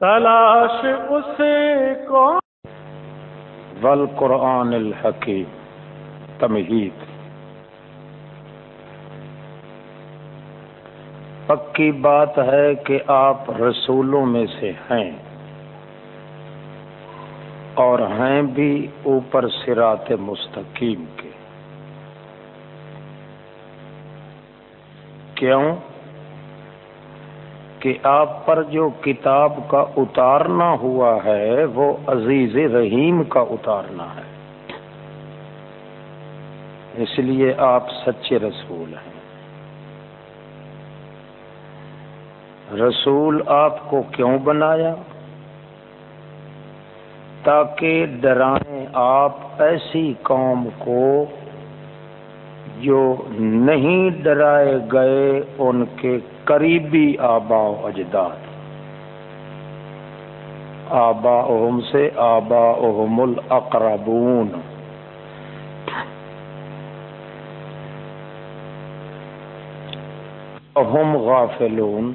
تلاش اس کو۔ والقرآن الحکیم، تمہید۔ پکی بات ہے کہ آپ رسولوں میں سے ہیں اور ہیں بھی اوپر سرات مستقیم کے۔ کیوں؟ کہ آپ پر جو کتاب کا اتارنا ہوا ہے، وہ عزیز رحیم کا اتارنا ہے۔ اس لیے آپ سچے رسول ہیں۔ رسول آپ کو کیوں بنایا؟ تاکہ ڈرائیں آپ ایسی قوم کو جو نہیں ڈرائے گئے، ان کے قریبی آبا و اجداد۔ آبا اہم سے آبا اہم الاقربون۔ اہم غافلون،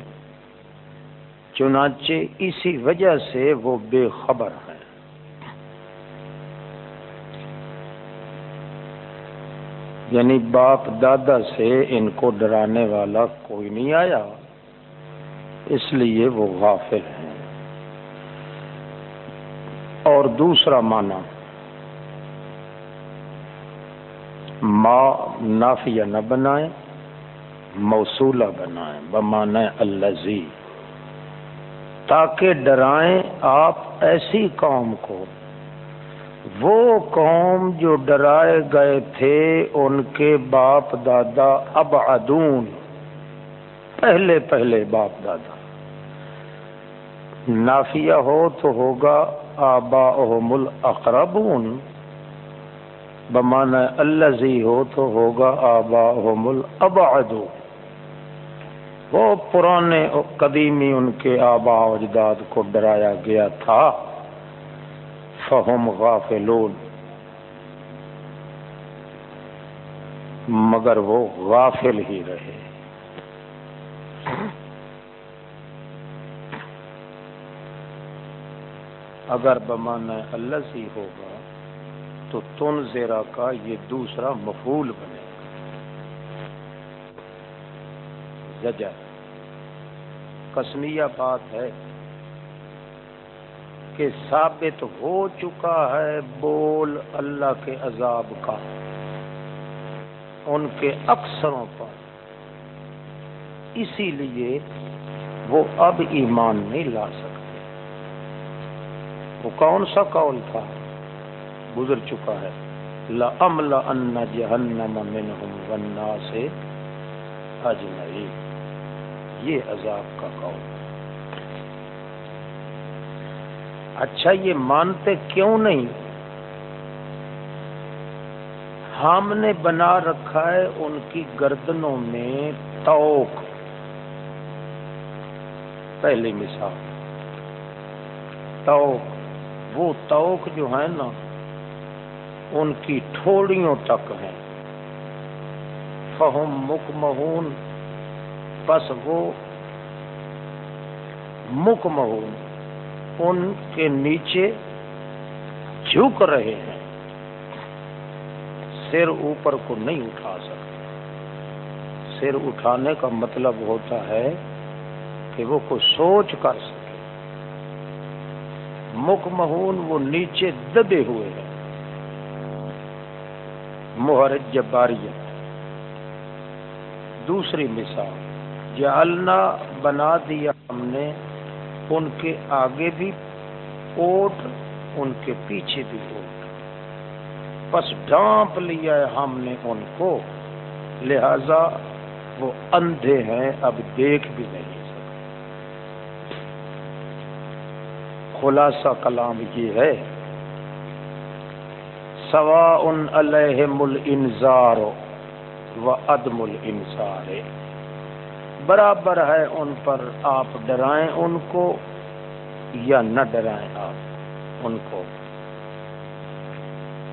چنانچہ اسی وجہ سے وہ بے خبر ہیں۔ یعنی باپ دادا سے ان کو ڈرانے والا کوئی نہیں آیا۔ اس لیے وہ غافل ہیں۔ اور دوسرا معنی، ماں نافیہ نہ بنائیں، موصولہ بنائیں بمانے الزی تاکہ ڈرائیں آپ ایسی قوم کو۔ وہ قوم جو ڈرائے گئے تھے، ان کے باپ دادا اب ادون پہلے پہلے باپ دادا۔ نافیہ ہو تو ہوگا آبا احمل اقربون بمانا الزی ہو تو ہوگا آبا احمل اب وہ پرانے قدیمی ان کے آبا اجداد کو ڈرایا گیا تھا۔ فہم غافلون۔ مگر وہ غافل ہی رہے۔ اگر بمانا اللہ سی ہوگا، تو تن زیرا کا یہ دوسرا مفول بنے۔ گا زجر۔ کسمیہ بات ہے۔ کہ ثابت ہو چکا ہے بول اللہ کے عذاب کا۔ ان کے اکثروں پر۔ اسی لیے وہ اب ایمان نہیں لا سکتے۔ وہ کون سا قول تھا؟ گزر چکا ہے۔ لَأَمْلَ أَنَّ جَهَنَّمَ مِنْهُمْ وَالنَّاسِ أَجْمَعِينَ۔ یہ عذاب کا قول اچھا یہ مانتے کیوں نہیں؟ ہم نے بنا رکھا ہے ان کی گردنوں میں توک۔ پہلی مثال۔ توک، وہ توک جو ہے نا، ان کی ٹھوڑیوں تک ہیں۔ فہم مکمہون بس وہ مکمہون۔ ان کے نیچے جھک رہے ہیں۔ سر اوپر کو نہیں اٹھا سکتے۔ سر اٹھانے کا مطلب ہوتا ہے کہ وہ کوئی سوچ کر سکے۔ مک مہون وہ نیچے دبے ہوئے ہیں۔ مہر جباریت دوسری مثال جالنا بنا دیا ہم نے ان کے آگے بھی، اوٹ ان کے پیچھے بھی اوٹ۔ بس ڈانپ لیا ہے ہم نے ان کو، لہذا وہ اندھے ہیں، اب دیکھ بھی نہیں سکتے۔ خلاصہ کلام یہ ہے سوا ان الحم الزار و عدم الانصار برابر ہے ان پر آپ ڈرائیں ان کو یا نہ ڈرائیں آپ ان کو؟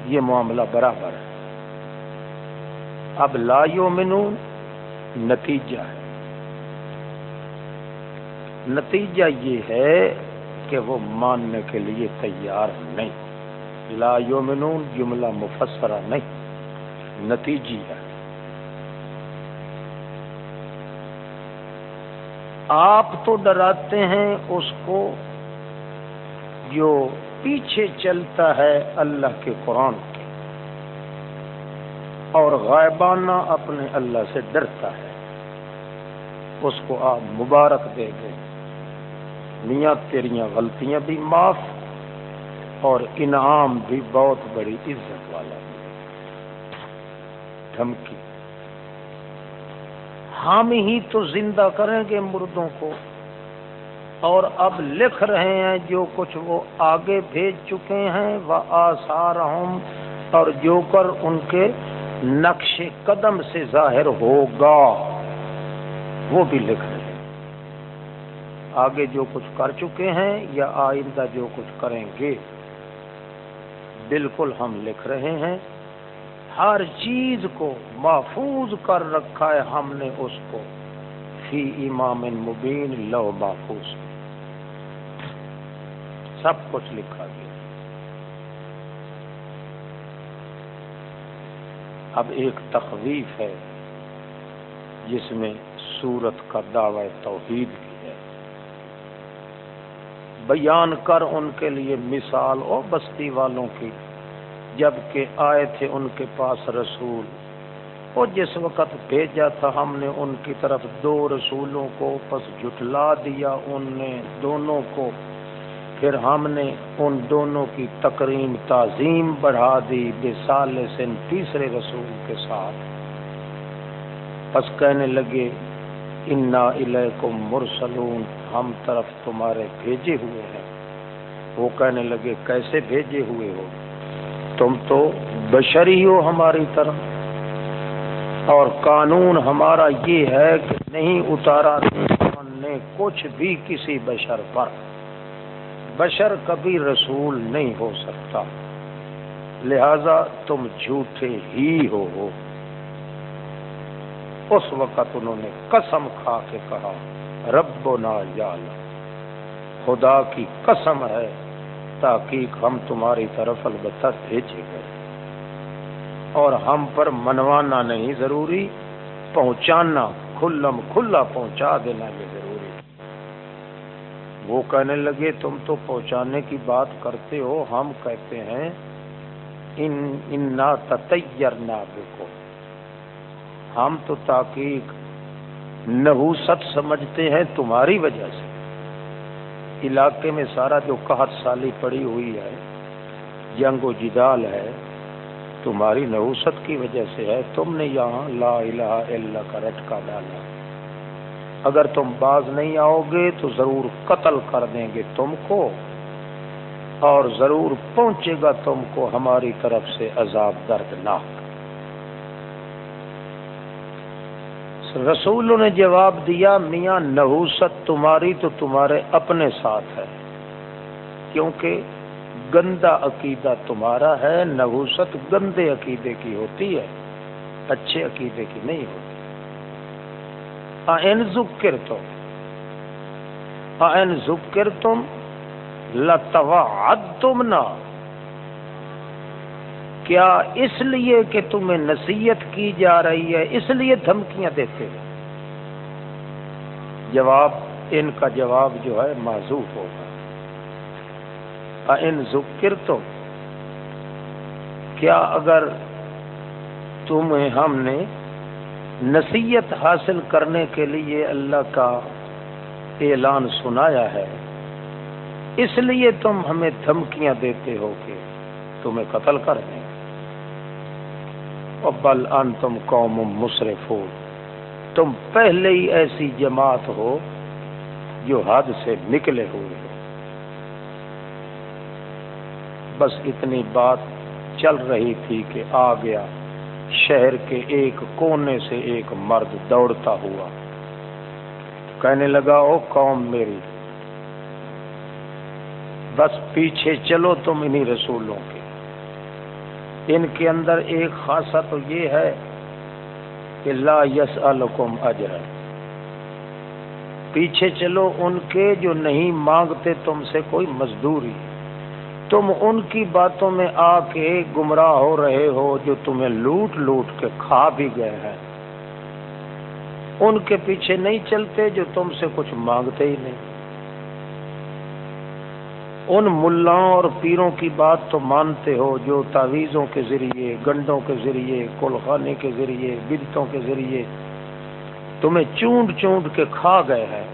یہ معاملہ برابر ہے۔ اب لا یومنون نتیجہ ہے۔ نتیجہ یہ ہے کہ وہ ماننے کے لیے تیار نہیں۔ لا یومنون جملہ مفسرہ نہیں۔ نتیجی ہے۔ آپ تو ڈراتے ہیں اس کو جو پیچھے چلتا ہے اللہ کے قرآن کے۔ اور غائبانہ اپنے اللہ سے ڈرتا ہے۔ اس کو آپ مبارک دے گے میاں تیریاں غلطیاں بھی معاف اور انعام بھی بہت بڑی عزت والا۔ دھمکی۔ ہم ہی تو زندہ کریں گے مردوں کو۔ اور اب لکھ رہے ہیں جو کچھ وہ آگے بھیج چکے ہیں وہ آسار اور جو کر ان کے نقش قدم سے ظاہر ہوگا۔ وہ بھی لکھ رہے ہیں۔ آگے جو کچھ کر چکے ہیں یا آئندہ جو کچھ کریں گے۔ بالکل ہم لکھ رہے ہیں۔ ہر چیز کو محفوظ کر رکھا ہے ہم نے اس کو۔ فی امام مبین لو محفوظ۔ سب کچھ لکھا گیا۔ اب ایک تخویف ہے جس میں سورت کا دعوی توحید بھی ہے۔ بیان کر ان کے لیے مثال اور بستی والوں کی۔ جبکہ آئے تھے ان کے پاس رسول۔ اور جس وقت بھیجا تھا ہم نے ان کی طرف دو رسولوں کو، پس جٹلا دیا ان نے دونوں کو۔ پھر ہم نے ان دونوں کی تقریم تعظیم بڑھا دی بے سال سن تیسرے رسول کے ساتھ۔ پس کہنے لگے، انا الیکم مرسلون، ہم طرف تمہارے بھیجے ہوئے ہیں۔ وہ کہنے لگے، کیسے بھیجے ہوئے ہو؟ تم تو بشری ہو ہماری طرف۔ اور قانون ہمارا یہ ہے کہ نہیں اتارا نے کچھ بھی کسی بشر پر۔ بشر کبھی رسول نہیں ہو سکتا۔ لہذا تم جھوٹے ہی ہو۔ اس وقت انہوں نے قسم کھا کے کہا رب نا یا خدا کی قسم ہے تحقیق ہم تمہاری طرف البتہ بھیجے گئے۔ اور ہم پر منوانا نہیں ضروری، پہنچانا، کھلم کھلا پہنچا دینا یہ ضروری۔ وہ کہنے لگے، تم تو پہنچانے کی بات کرتے ہو، ہم کہتے ہیں، ان، انا تیر نہ ہم تو تحقیق نحوست سمجھتے ہیں تمہاری وجہ سے۔ علاقے میں سارا جو قحط سالی پڑی ہوئی ہے، جنگ و جدال ہے، تمہاری نحوست کی وجہ سے ہے۔ تم نے یہاں لا الہ الا کا رٹکا ڈالا۔ اگر تم باز نہیں آؤ گے تو ضرور قتل کر دیں گے تم کو، اور ضرور پہنچے گا تم کو ہماری طرف سے عذاب دردناک۔ رسولوں نے جواب دیا، میاں نحوست تمہاری تو تمہارے اپنے ساتھ ہے، کیونکہ گندا عقیدہ تمہارا ہے، نحوست گندے عقیدے کی ہوتی ہے، اچھے عقیدے کی نہیں ہوتی۔ ان ذکر تو ان ذکر تم لتوعد تم نہ کیا اس لیے کہ تمہیں نصیحت کی جا رہی ہے، اس لیے دھمکیاں دیتے ہیں۔ جواب، ان کا جواب جو ہے، معذوف ہوگا۔ ان ذکر تو کیا اگر تمہیں ہم نے نصیحت حاصل کرنے کے لیے اللہ کا اعلان سنایا ہے، اس لیے تم ہمیں دھمکیاں دیتے ہو کہ تمہیں قتل کر دیں۔ بل ان تم قوم مصرف ہو تم پہلے ہی ایسی جماعت ہو جو حد سے نکلے ہوئے ہو بس اتنی بات چل رہی تھی کہ آ گیا شہر کے ایک کونے سے ایک مرد دوڑتا ہوا۔ کہنے لگا، او قوم میری، بس پیچھے چلو تم انہی رسولوں کے۔ ان کے اندر ایک خاصا تو یہ ہے کہ لا یس الکم اجر پیچھے چلو ان کے جو نہیں مانگتے تم سے کوئی مزدوری۔ تم ان کی باتوں میں آ کے گمراہ ہو رہے ہو جو تمہیں لوٹ لوٹ کے کھا بھی گئے ہیں۔ ان کے پیچھے نہیں چلتے جو تم سے کچھ مانگتے ہی نہیں۔ ان ملاؤں اور پیروں کی بات تو مانتے ہو جو تعویذوں کے ذریعے، گنڈوں کے ذریعے، کلخانے کے ذریعے بدتوں کے ذریعے تمہیں چونڈ چونڈ کے کھا گئے ہیں۔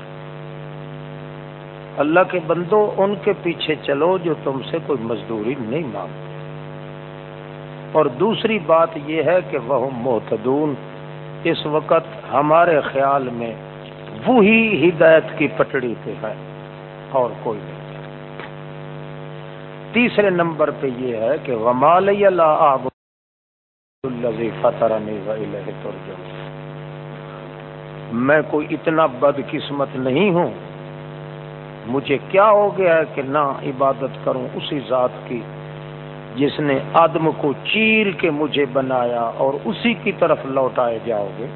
اللہ کے بندو ان کے پیچھے چلو جو تم سے کوئی مزدوری نہیں مانگتے۔ اور دوسری بات یہ ہے کہ وہ محتدون اس وقت ہمارے خیال میں وہی ہدایت کی پٹڑی پہ ہے اور کوئی نہیں۔ تیسرے نمبر پہ یہ ہے کہ ومال میں کوئی اتنا بد قسمت نہیں ہوں۔ مجھے کیا ہو گیا ہے کہ نہ عبادت کروں اسی ذات کی جس نے آدم کو چیر کے مجھے بنایا اور اسی کی طرف لوٹائے جاؤ گے۔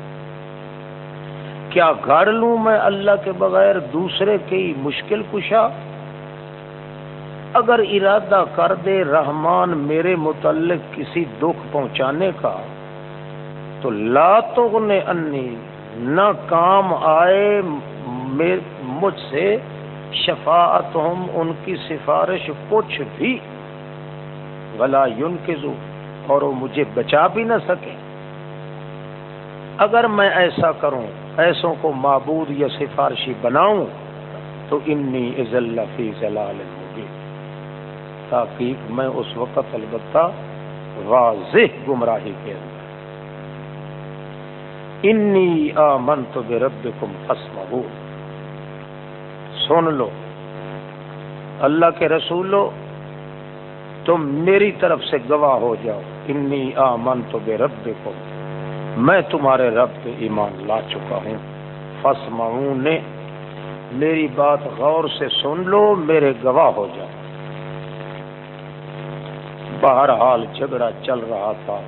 کیا گھڑ لوں میں اللہ کے بغیر دوسرے کی مشکل کشا؟ اگر ارادہ کر دے رحمان میرے متعلق کسی دکھ پہنچانے کا، تو لا نے انی، نہ کام آئے مجھ سے شفاعت ہم ان کی سفارش کچھ بھی۔ بلا یون کے اور وہ مجھے بچا بھی نہ سکے۔ اگر میں ایسا کروں، ایسوں کو معبود یا سفارشی بناؤں، تو انی عزل فی ضلال ہوگی تاکہ میں اس وقت البتہ واضح گمراہی کے اندر۔ انی آمن آمنت بربکم فاسمعون سن لو، اللہ کے رسولو، تم میری طرف سے گواہ ہو جاؤ۔ انی آمن تو بے رب میں تمہارے رب پہ ایمان لا چکا ہوں۔ فس نے، میری بات غور سے سن لو، میرے گواہ ہو جاؤ۔ بہرحال جھگڑا چل رہا تھا۔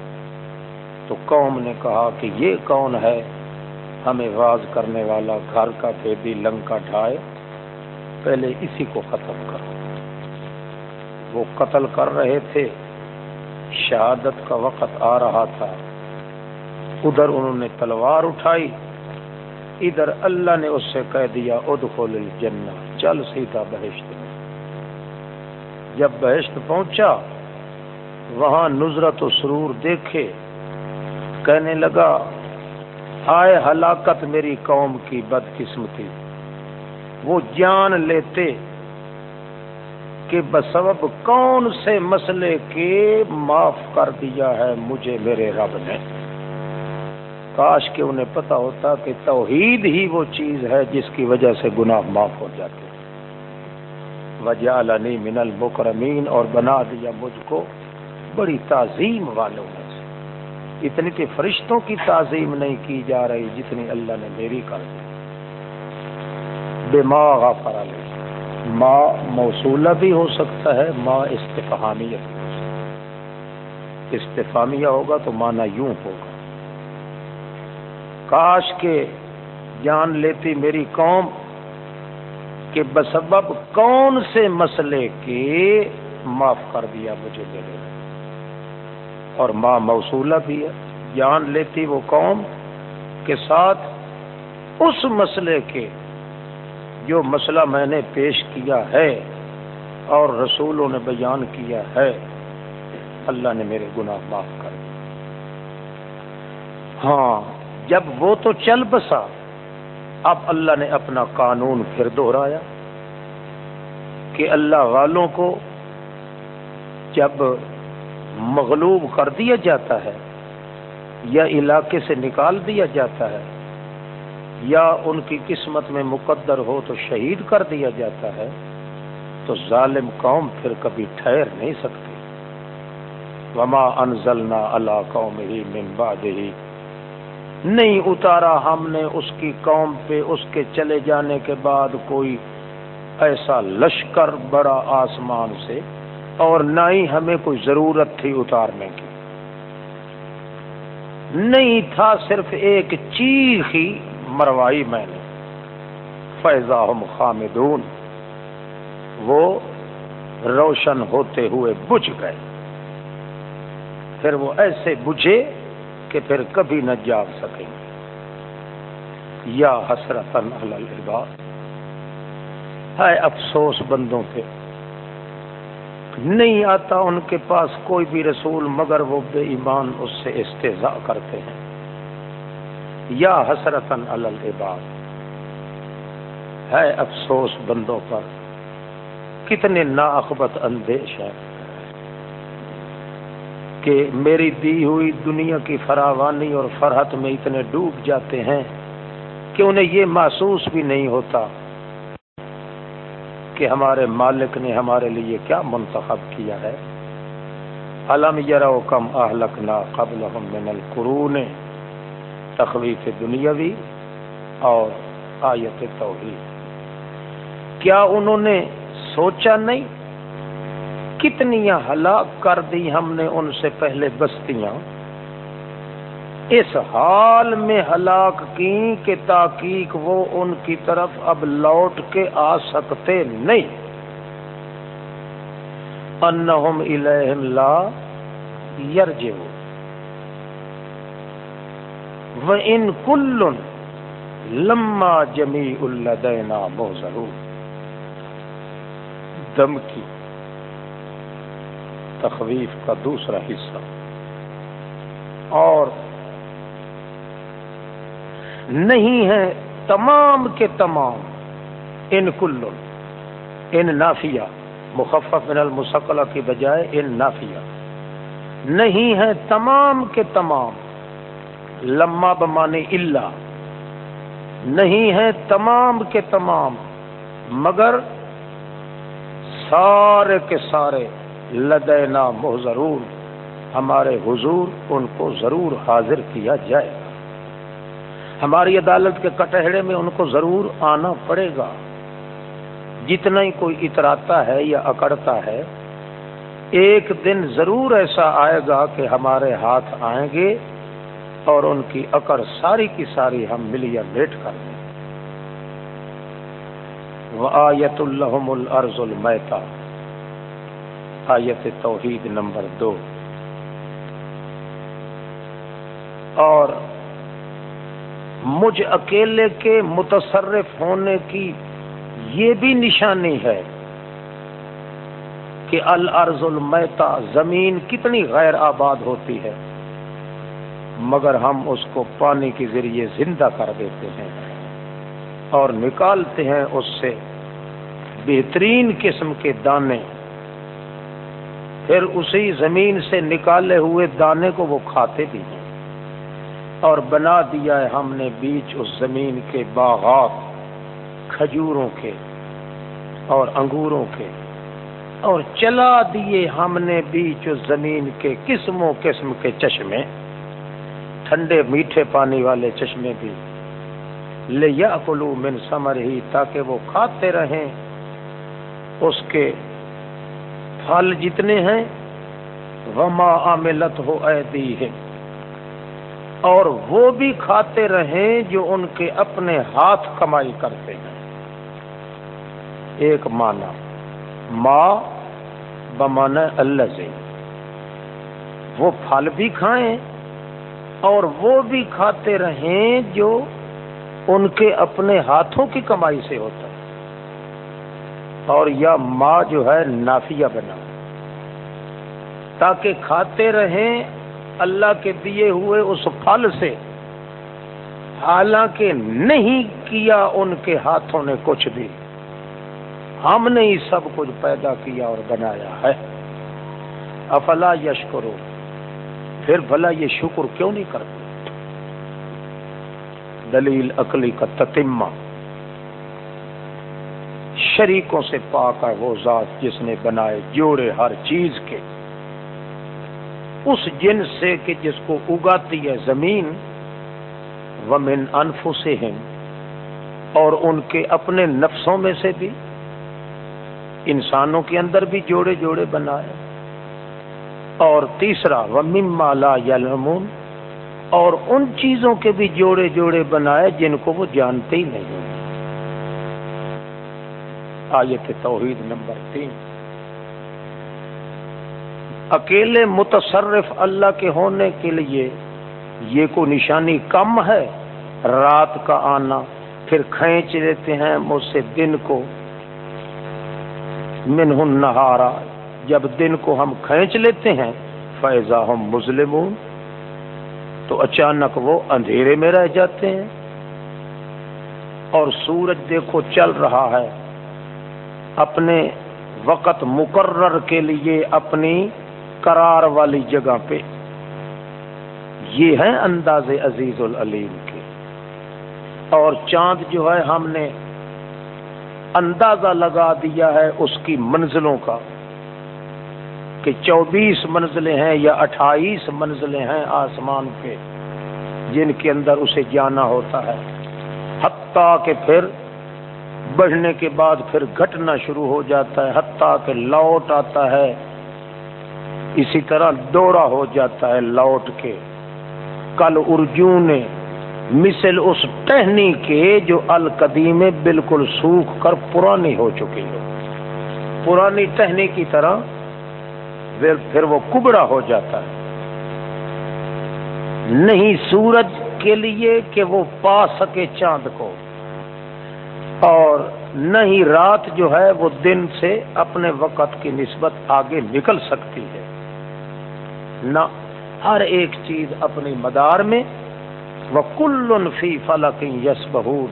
تو قوم نے کہا کہ یہ کون ہے؟ ہمیں واز کرنے والا گھر کا بیبی لنکا ڈھائے، پہلے اسی کو ختم کرو۔ وہ قتل کر رہے تھے۔ شہادت کا وقت آ رہا تھا۔ ادھر انہوں نے تلوار اٹھائی، ادھر اللہ نے اس سے کہہ دیا، ادخل الجنہ۔ چل سیدھا بہشت میں۔ جب بہشت پہنچا وہاں نظرت و سرور دیکھے، کہنے لگا، آئے ہلاکت میری قوم کی بد قسمتی وہ جان لیتے کہ بسبب کون سے مسئلے کے معاف کر دیا ہے مجھے میرے رب نے۔ کاش کہ انہیں پتا ہوتا کہ توحید ہی وہ چیز ہے جس کی وجہ سے گناہ معاف ہو جاتے۔ وجہ من المکرمین اور بنا دیا مجھ کو۔ بڑی تعظیم والوں میں سے۔ اتنی کہ فرشتوں کی تعظیم نہیں کی جا رہی جتنی اللہ نے میری کر دی۔ دماغ پر علیہ۔ ماں موصولہ بھی ہو سکتا ہے ماں استفہامیہ بھی ہو سکتا ہے۔ استفامیہ ہوگا تو مانا یوں ہوگا۔ کاش کے جان لیتی میری قوم کہ بسبب کون سے مسئلے کے معاف کر دیا مجھے میرے اور ماں موصولہ بھی ہے۔ جان لیتی وہ قوم کے ساتھ اس مسئلے کے جو مسئلہ میں نے پیش کیا ہے اور رسولوں نے بیان کیا ہے۔ اللہ نے میرے گناہ معاف کر دیا ہاں جب وہ تو چل بسا، اب اللہ نے اپنا قانون پھر دوہرایا کہ اللہ والوں کو جب مغلوب کر دیا جاتا ہے یا علاقے سے نکال دیا جاتا ہے یا ان کی قسمت میں مقدر ہو تو شہید کر دیا جاتا ہے، تو ظالم قوم پھر کبھی ٹھہر نہیں سکتی وما انزلنا اللہ قوم ہی من بعد ہی نہیں اتارا ہم نے اس کی قوم پہ اس کے چلے جانے کے بعد کوئی ایسا لشکر بڑا آسمان سے اور نہ ہی ہمیں کوئی ضرورت تھی اتارنے کی۔ نہیں تھا صرف ایک چیخ ہی مروائی میں نے۔ فیضا خامدون۔ وہ روشن ہوتے ہوئے بجھ گئے۔ پھر وہ ایسے بجھے کہ پھر کبھی نہ جاگ سکیں۔ گے یا حسرت العباد۔ ہے افسوس بندوں پہ نہیں آتا ان کے پاس کوئی بھی رسول، مگر وہ بے ایمان اس سے استضاء کرتے ہیں۔ یا حسرت العباد۔ ہے افسوس بندوں پر، کتنے ناخبت اندیش ہیں کہ میری دی ہوئی دنیا کی فراوانی اور فرحت میں اتنے ڈوب جاتے ہیں کہ انہیں یہ محسوس بھی نہیں ہوتا کہ ہمارے مالک نے ہمارے لیے کیا منتخب کیا ہے؟ علم یرو کم اہلک نا قبل من القرون، تخویف دنیاوی اور آیت توحید۔ کیا انہوں نے سوچا نہیں؟ کتنی ہلاک کر دی ہم نے ان سے پہلے بستیاں۔ اس حال میں ہلاک کی کہ تاکیق وہ ان کی طرف اب لوٹ کے آ سکتے نہیں۔ انہم الیہم لا یرجو وَإِن كُلٌّ لما جمیع لدینا محضرون دم کی تخویف کا دوسرا حصہ۔ اور نہیں ہے تمام کے تمام ان کل ان نافیہ مخفف من المسقلہ کی بجائے ان نافیہ نہیں ہے تمام کے تمام لما بمانی اللہ نہیں ہے تمام کے تمام مگر سارے کے سارے لدینا محضرور ہمارے حضور ان کو ضرور حاضر کیا جائے گا ہماری عدالت کے کٹہرے میں ان کو ضرور آنا پڑے گا۔ جتنا ہی کوئی اتراتا ہے یا اکڑتا ہے، ایک دن ضرور ایسا آئے گا کہ ہمارے ہاتھ آئیں گے اور ان کی اکڑ ساری کی ساری ہم ملیا لیٹ کر دیں۔ وہ آیت الحم الرز المیتا آیت توحید نمبر دو۔ اور مجھ اکیلے کے متصرف ہونے کی یہ بھی نشانی ہے کہ الارض المیتا زمین کتنی غیر آباد ہوتی ہے، مگر ہم اس کو پانی کے ذریعے زندہ کر دیتے ہیں اور نکالتے ہیں اس سے بہترین قسم کے دانے۔ پھر اسی زمین سے نکالے ہوئے دانے کو وہ کھاتے بھی ہیں۔ اور بنا دیا ہے ہم نے بیچ اس زمین کے باغات، کھجوروں کے اور انگوروں کے۔ اور چلا دیے ہم نے بیچ اس زمین کے قسموں قسم کے چشمے، ٹھنڈے میٹھے پانی والے چشمے بھی۔ لے یا کلو من سمر ہی تاکہ وہ کھاتے رہیں۔ اس کے پھل جتنے ہیں، وما عاملت ہو ایدی ہے اور وہ بھی کھاتے رہیں جو ان کے اپنے ہاتھ کمائی کرتے ہیں۔ ایک مانا ماں بمان اللہ سے وہ پھل بھی کھائیں اور وہ بھی کھاتے رہیں جو ان کے اپنے ہاتھوں کی کمائی سے ہوتا ہے۔ اور یا ماں جو ہے، نافیہ بنا۔ تاکہ کھاتے رہیں اللہ کے دیے ہوئے اس پھل سے۔ حالانکہ نہیں کیا ان کے ہاتھوں نے کچھ بھی۔ ہم نے ہی سب کچھ پیدا کیا اور بنایا ہے۔ افلا یش کرو پھر بھلا یہ شکر کیوں نہیں کرتے؟ دلیل عقلی کا تتمہ۔ شریکوں سے پاک ہے وہ ذات جس نے بنائے جوڑے ہر چیز کے۔ اس جن سے کہ جس کو اگاتی ہے زمین، ومن انفسہم، اور ان کے اپنے نفسوں میں سے بھی، انسانوں کے اندر بھی جوڑے جوڑے بنائے۔ اور تیسرا ومن مالا یلمون اور ان چیزوں کے بھی جوڑے جوڑے بنائے جن کو وہ جانتے ہی نہیں۔ آیت توحید نمبر تین۔ اکیلے متصرف اللہ کے ہونے کے لیے یہ کو نشانی کم ہے؟ رات کا آنا، پھر کھینچ لیتے ہیں مجھ سے دن کو۔ منہ نہارا جب دن کو ہم کھینچ لیتے ہیں فیضا ہم مسلمون تو اچانک وہ اندھیرے میں رہ جاتے ہیں۔ اور سورج دیکھو چل رہا ہے۔ اپنے وقت مقرر کے لیے اپنی قرار والی جگہ پہ۔ یہ ہے انداز عزیز العلیم کے۔ اور چاند جو ہے ہم نے اندازہ لگا دیا ہے اس کی منزلوں کا کہ چوبیس منزلیں ہیں یا اٹھائیس منزلیں ہیں آسمان پہ جن کے اندر اسے جانا ہوتا ہے۔ حتیٰ کہ پھر بڑھنے کے بعد پھر گھٹنا شروع ہو جاتا ہے، حتیٰ کہ لوٹ آتا ہے۔ اسی طرح دورہ ہو جاتا ہے لوٹ کے۔ کل ارجون مثل اس ٹہنی کے جو القدیم بالکل سوکھ کر پرانی ہو چکی ہو پرانی ٹہنی کی طرح پھر وہ کبڑا ہو جاتا ہے۔ نہیں سورج کے لیے کہ وہ پا سکے چاند کو۔ اور نہیں رات جو ہے وہ دن سے اپنے وقت کی نسبت آگے نکل سکتی ہے۔ نہ۔ ہر ایک چیز اپنی مدار میں۔ وہ کل فی فلک یس بہور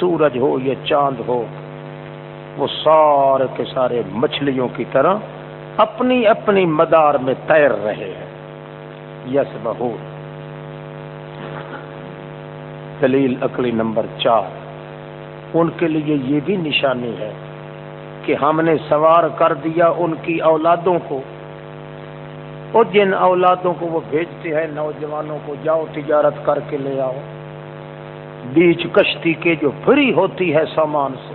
سورج ہو یا چاند ہو۔ وہ سارے کے سارے مچھلیوں کی طرح اپنی اپنی مدار میں تیر رہے ہیں۔ یس بہو دلیل اکلی نمبر چار۔ ان کے لیے یہ بھی نشانی ہے کہ ہم نے سوار کر دیا ان کی اولادوں کو۔ اور جن اولادوں کو وہ بھیجتے ہیں، نوجوانوں کو جاؤ، تجارت کر کے لے آؤ۔ بیچ کشتی کے جو فری ہوتی ہے سامان سے۔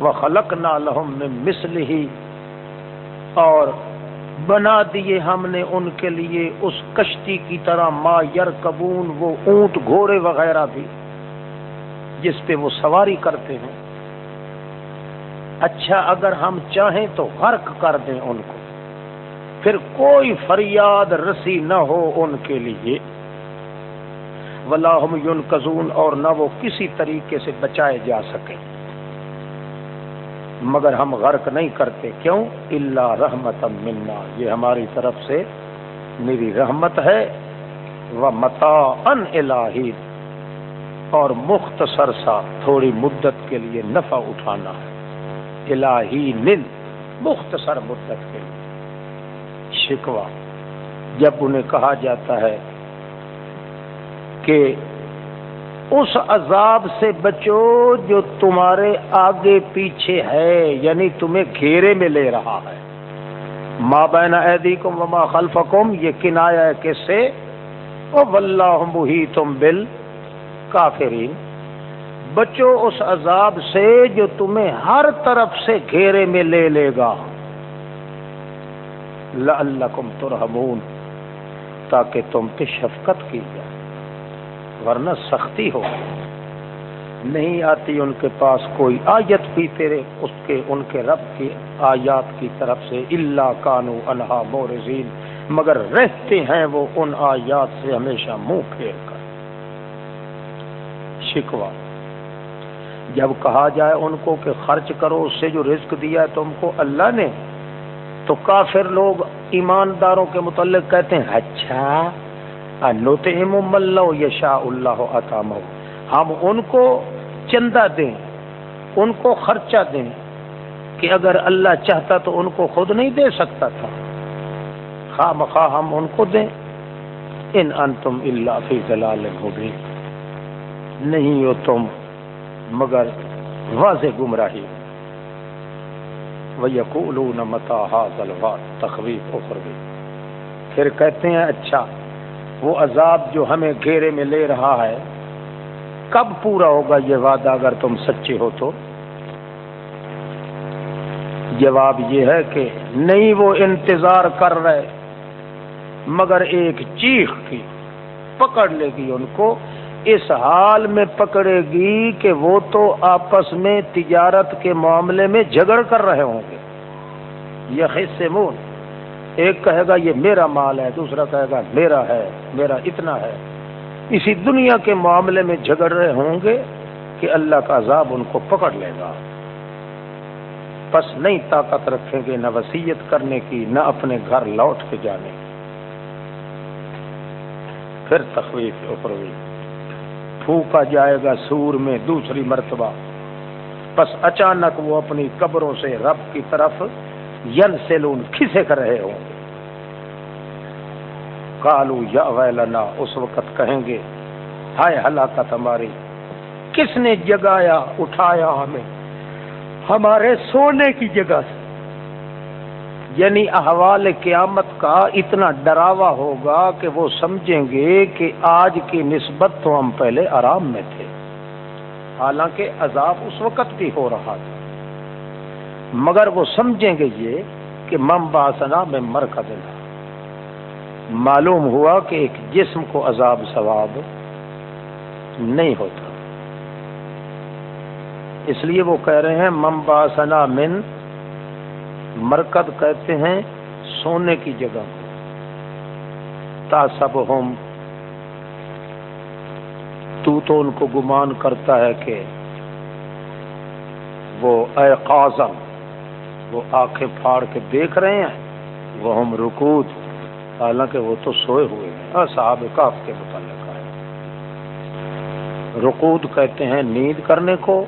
وہ خلق نہ لہم میں مسل ہی اور بنا دیے ہم نے ان کے لیے اس کشتی کی طرح ما یر کبون وہ اونٹ، گھوڑے وغیرہ بھی، جس پہ وہ سواری کرتے ہیں۔ اچھا اگر ہم چاہیں تو غرق کر دیں ان کو۔ پھر کوئی فریاد رسی نہ ہو ان کے لیے۔ ولاحم یون کزون اور نہ وہ کسی طریقے سے بچائے جا سکیں۔ مگر ہم غرق نہیں کرتے۔ کیوں؟ اللہ رحمت منا۔ یہ ہماری طرف سے میری رحمت ہے۔ وہ متا ان الہی اور مختصر سا تھوڑی مدت کے لیے نفع اٹھانا ہے۔ الہی نل مختصر مدت کے لیے۔ شکوا جب انہیں کہا جاتا ہے کہ اس عذاب سے بچو جو تمہارے آگے پیچھے ہے یعنی تمہیں گھیرے میں لے رہا ہے۔ ماں بین ایدی کم وما خلف کم یہ کنایا ہے کس سے؟ او بہی تم بل کافرین بچو اس عذاب سے جو تمہیں ہر طرف سے گھیرے میں لے لے گا۔ لعلکم ترحمون، تاکہ تم پہ شفقت کی جائے، ورنہ سختی ہو۔ نہیں آتی ان کے پاس کوئی آیت بھی تیرے، اس کے، ان کے رب کی آیات کی طرف سے اللہ کانو انہا مورزین۔ مگر رہتے ہیں وہ ان آیات سے ہمیشہ منہ پھیر کر۔ شکوا جب کہا جائے ان کو کہ خرچ کرو، اس سے جو رزق دیا ہے تم کو، اللہ نے تو کافر لوگ ایمانداروں کے متعلق کہتے ہیں اچھا نوتے ملو یشا اللہ عطام ہم ان کو چندہ دیں، ان کو خرچہ دیں کہ اگر اللہ چاہتا تو ان کو خود نہیں دے سکتا تھا۔ خواہ مخواہ ہم ان کو دیں۔ ان انتم اللہ فی ضلال مبین۔ نہیں ہو تم، مگر واضح گمراہی۔ وَيَقُولُونَ مَتَى هَذَا پھر کہتے ہیں اچھا وہ عذاب جو ہمیں گھیرے میں لے رہا ہے، کب پورا ہوگا یہ وعدہ اگر تم سچے ہو تو؟ جواب یہ ہے کہ نہیں، وہ انتظار کر رہے، مگر ایک چیخ کی پکڑ لے گی ان کو۔ اس حال میں پکڑے گی کہ وہ تو آپس میں تجارت کے معاملے میں جھگڑ کر رہے ہوں گے۔ یہ حصے مون۔ ایک کہے گا یہ میرا مال ہے، دوسرا کہے گا میرا ہے، میرا اتنا ہے۔ اسی دنیا کے معاملے میں جھگڑ رہے ہوں گے کہ اللہ کا عذاب ان کو پکڑ لے گا۔ بس نہیں طاقت رکھیں گے، نہ وسیعت کرنے کی، نہ اپنے گھر لوٹ کے جانے۔ کی پھر تخویف اوپروی پھونکا جائے گا سور میں دوسری مرتبہ۔ بس اچانک وہ اپنی قبروں سے رب کی طرف ین سیلون کھسے کر رہے ہوں گے۔ کالو یا ویلنا اس وقت کہیں گے، ہائے ہلاکت ہماری، کس نے جگایا، اٹھایا ہمیں؟ ہمارے سونے کی جگہ سے۔ یعنی احوال قیامت کا اتنا ڈراوا ہوگا کہ وہ سمجھیں گے کہ آج کی نسبت تو ہم پہلے آرام میں تھے۔ حالانکہ عذاب اس وقت بھی ہو رہا تھا۔ مگر وہ سمجھیں گے یہ کہ مم باسنا میں مر کا دینا معلوم ہوا کہ ایک جسم کو عذاب ثواب نہیں ہوتا۔ اس لیے وہ کہہ رہے ہیں مم باسنا من مرکز کہتے ہیں سونے کی جگہ کو۔ تاسب ہوم تو تو ان کو گمان کرتا ہے کہ وہ اے قازم وہ آنکھیں پھاڑ کے دیکھ رہے ہیں، وہ ہم رکود۔ حالانکہ وہ تو سوئے ہوئے ہیں۔ ہاں، صحاب کاف کے متعلق ہے رقود کہتے ہیں نیند کرنے کو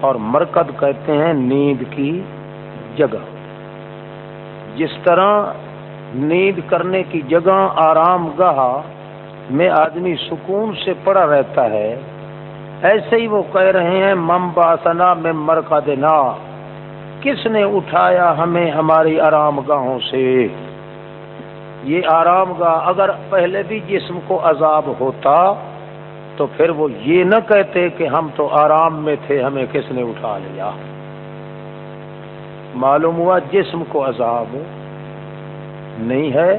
اور مرکد کہتے ہیں نیند کی جگہ۔ جس طرح نیند کرنے کی جگہ آرام گاہ میں آدمی سکون سے پڑا رہتا ہے، ایسے ہی وہ کہہ رہے ہیں، مم باسنا میں مرکد نا کس نے اٹھایا ہمیں ہماری آرام گاہوں سے؟ یہ آرام گاہ اگر پہلے بھی جسم کو عذاب ہوتا تو پھر وہ یہ نہ کہتے کہ ہم تو آرام میں تھے، ہمیں کس نے اٹھا لیا؟ معلوم ہوا جسم کو عذاب نہیں ہے۔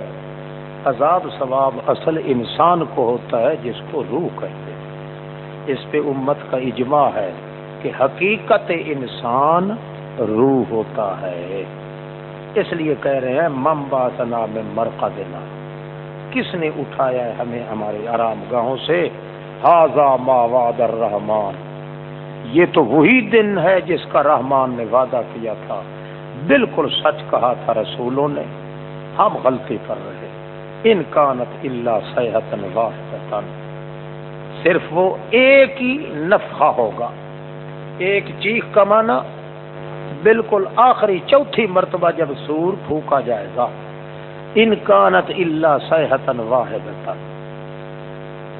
عذاب ثواب اصل انسان کو ہوتا ہے جس کو روح کہتے ہیں۔ اس پہ امت کا اجماع ہے کہ حقیقت انسان روح ہوتا ہے۔ اس لیے کہہ رہے ہیں مم باسنا میں مرقا دینا کس نے اٹھایا ہے ہمیں ہمارے آرام گاہوں سے؟ ہاضا ما واد الرحمان یہ تو وہی دن ہے جس کا رحمان نے وعدہ کیا تھا۔ بالکل سچ کہا تھا رسولوں نے، ہم غلطی کر رہے ان کانت اللہ صحت واحد صرف وہ ایک ہی نفخہ ہوگا۔ ایک چیخ کا معنی بالکل آخری چوتھی مرتبہ جب سور پھونکا جائے گا۔ انکانت اللہ صحت واحد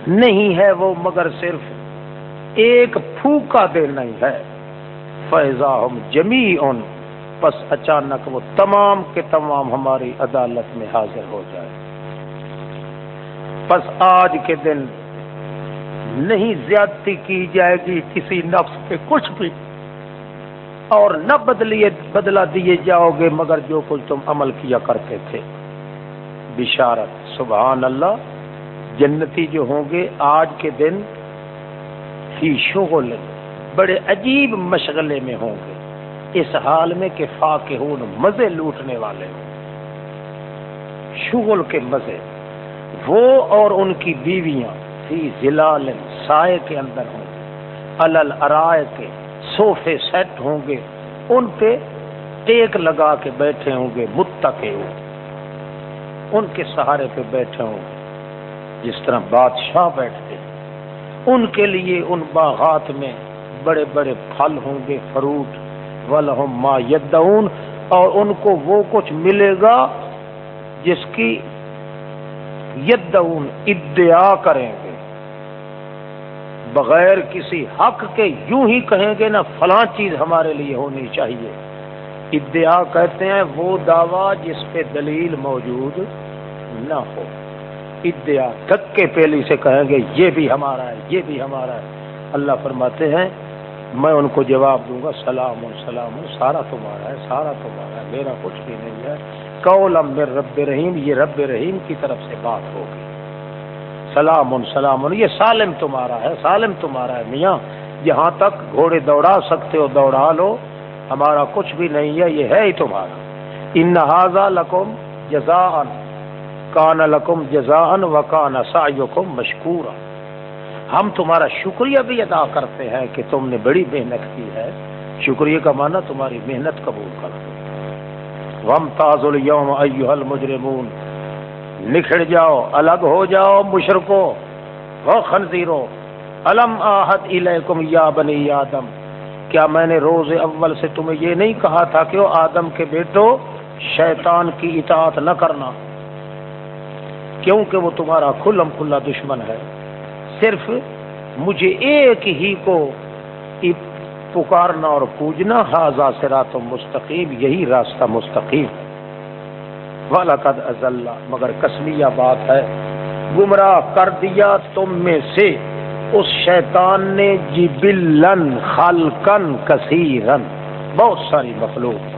نہیں ہے وہ مگر صرف ایک پھوکا دینا ہی ہے۔ فیضا ہم جمی ان بس اچانک وہ تمام کے تمام ہماری عدالت میں حاضر ہو جائے۔ بس آج کے دن نہیں زیادتی کی جائے گی کسی نفس پہ کچھ بھی۔ اور نہ بدلیے بدلا دیے جاؤ گے مگر جو کچھ تم عمل کیا کرتے تھے۔ بشارت، سبحان اللہ، جنتی جو ہوں گے آج کے دن فی شغل، بڑے عجیب مشغلے میں ہوں گے۔ اس حال میں کہ فاقہون مزے لوٹنے والے ہوں۔ شغل کے مزے، وہ اور ان کی بیویاں فی زلال سائے کے اندر ہوں گے۔ الل ارائے کے صوفے سیٹ ہوں گے۔ ان پہ ٹیک لگا کے بیٹھے ہوں گے متقے ان کے سہارے پہ بیٹھے ہوں گے۔ جس طرح بادشاہ بیٹھتے ان کے لیے ان باغات میں بڑے بڑے پھل ہوں گے، فروٹ ولہم ما یدعون اور ان کو وہ کچھ ملے گا جس کی یدعون ادعا کریں گے۔ بغیر کسی حق کے یوں ہی کہیں گے نا فلاں چیز ہمارے لیے ہونی چاہیے۔ ادعا کہتے ہیں وہ دعویٰ جس پہ دلیل موجود نہ ہو۔ ادعا دھکے پیلی سے کہیں گے، یہ بھی ہمارا ہے، یہ بھی ہمارا ہے۔ اللہ فرماتے ہیں میں ان کو جواب دوں گا، سلام سلام سارا تمہارا ہے، سارا تمہارا ہے، میرا کچھ بھی نہیں ہے۔ کولم میں رب رحیم، یہ رب رحیم کی طرف سے بات ہوگی۔ سلام سلام یہ سالم تمہارا ہے، سالم تمہارا ہے۔ میاں، یہاں تک گھوڑے دوڑا سکتے ہو، دوڑا لو۔ ہمارا کچھ بھی نہیں ہے، یہ ہے ہی تمہارا۔ ان نہذا لکم جزا کان لکم جزان و کان سایکم مشکور ہم تمہارا شکریہ بھی ادا کرتے ہیں کہ تم نے بڑی محنت کی ہے۔ شکریہ کا معنی تمہاری محنت قبول کر دو وم تاز الوم المجرمون۔ نکھڑ جاؤ، الگ ہو جاؤ مشرقو خنزیرو الم آحد الیکم یا بنی آدم۔ کیا میں نے روز اول سے تمہیں یہ نہیں کہا تھا کہ وہ آدم کے بیٹو، شیطان کی اطاعت نہ کرنا؟ کیونکہ وہ تمہارا کھلم کھلا دشمن ہے۔ صرف مجھے ایک ہی کو پکارنا اور پوجنا حاضا سرات مستقیم، یہی راستہ مستقیم۔ والا قد مگر کسمیا بات ہے۔ گمراہ کر دیا تم میں سے۔ اس شیطان نے جی بلن خالکن کثیرن۔ بہت ساری مخلوق۔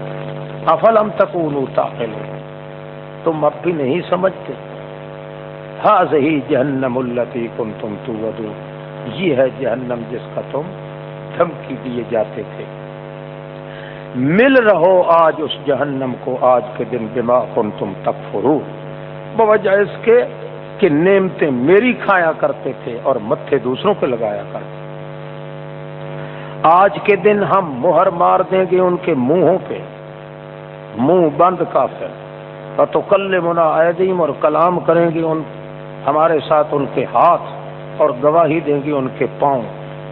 افل ہم تک تم اب بھی نہیں سمجھتے۔ ہی جہنم التی کن تم تو یہ ہے جہنم جس کا تم دھمکی دیے جاتے تھے۔ مل رہو آج اس جہنم کو آج کے دن دماغ کن تم تک فرو بوجہ اس کے کہ نعمتیں میری کھایا کرتے تھے اور متھے دوسروں پہ لگایا کرتے آج کے دن ہم مہر مار دیں گے ان کے منہوں پہ۔ منہ بند کافر۔ تو کل منا اور کلام کریں گے ان ہمارے ساتھ ان کے ہاتھ اور گواہی دیں گے ان کے پاؤں۔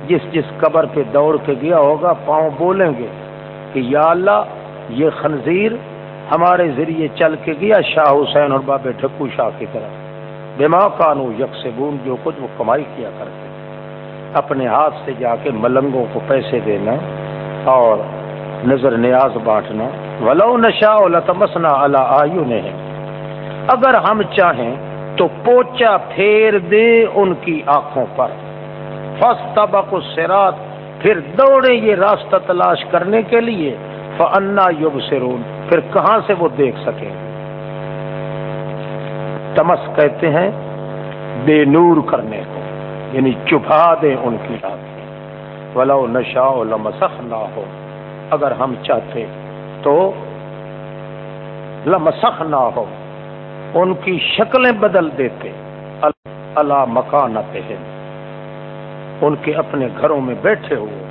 جس جس قبر پہ دوڑ کے گیا ہوگا، پاؤں بولیں گے کہ یا اللہ، یہ خنزیر ہمارے ذریعے چل کے گیا شاہ حسین اور بابے ڈھکو شاہ کی طرف۔ بما کانو یکسبون، جو کچھ وہ کمائی کیا کرتے اپنے ہاتھ سے جا کے ملنگوں کو پیسے دینا اور نظر نیاز بانٹنا۔ ولو نشا لتمسنا اللہ آیو نے اگر ہم چاہیں تو پوچا پھیر دے ان کی آنکھوں پر۔ فس تبق پھر دوڑے یہ راستہ تلاش کرنے کے لیے۔ فنا یوگ سرون پھر کہاں سے وہ دیکھ سکیں؟ تمس کہتے ہیں، بے نور کرنے کو یعنی چپا دے ان کی رات ولو نشا لمسخ نہ ہو اگر ہم چاہتے تو لمسخ نہ ہو ان کی شکلیں بدل دیتے، اللہ مکان مکانت ان کے اپنے گھروں میں بیٹھے ہوئے۔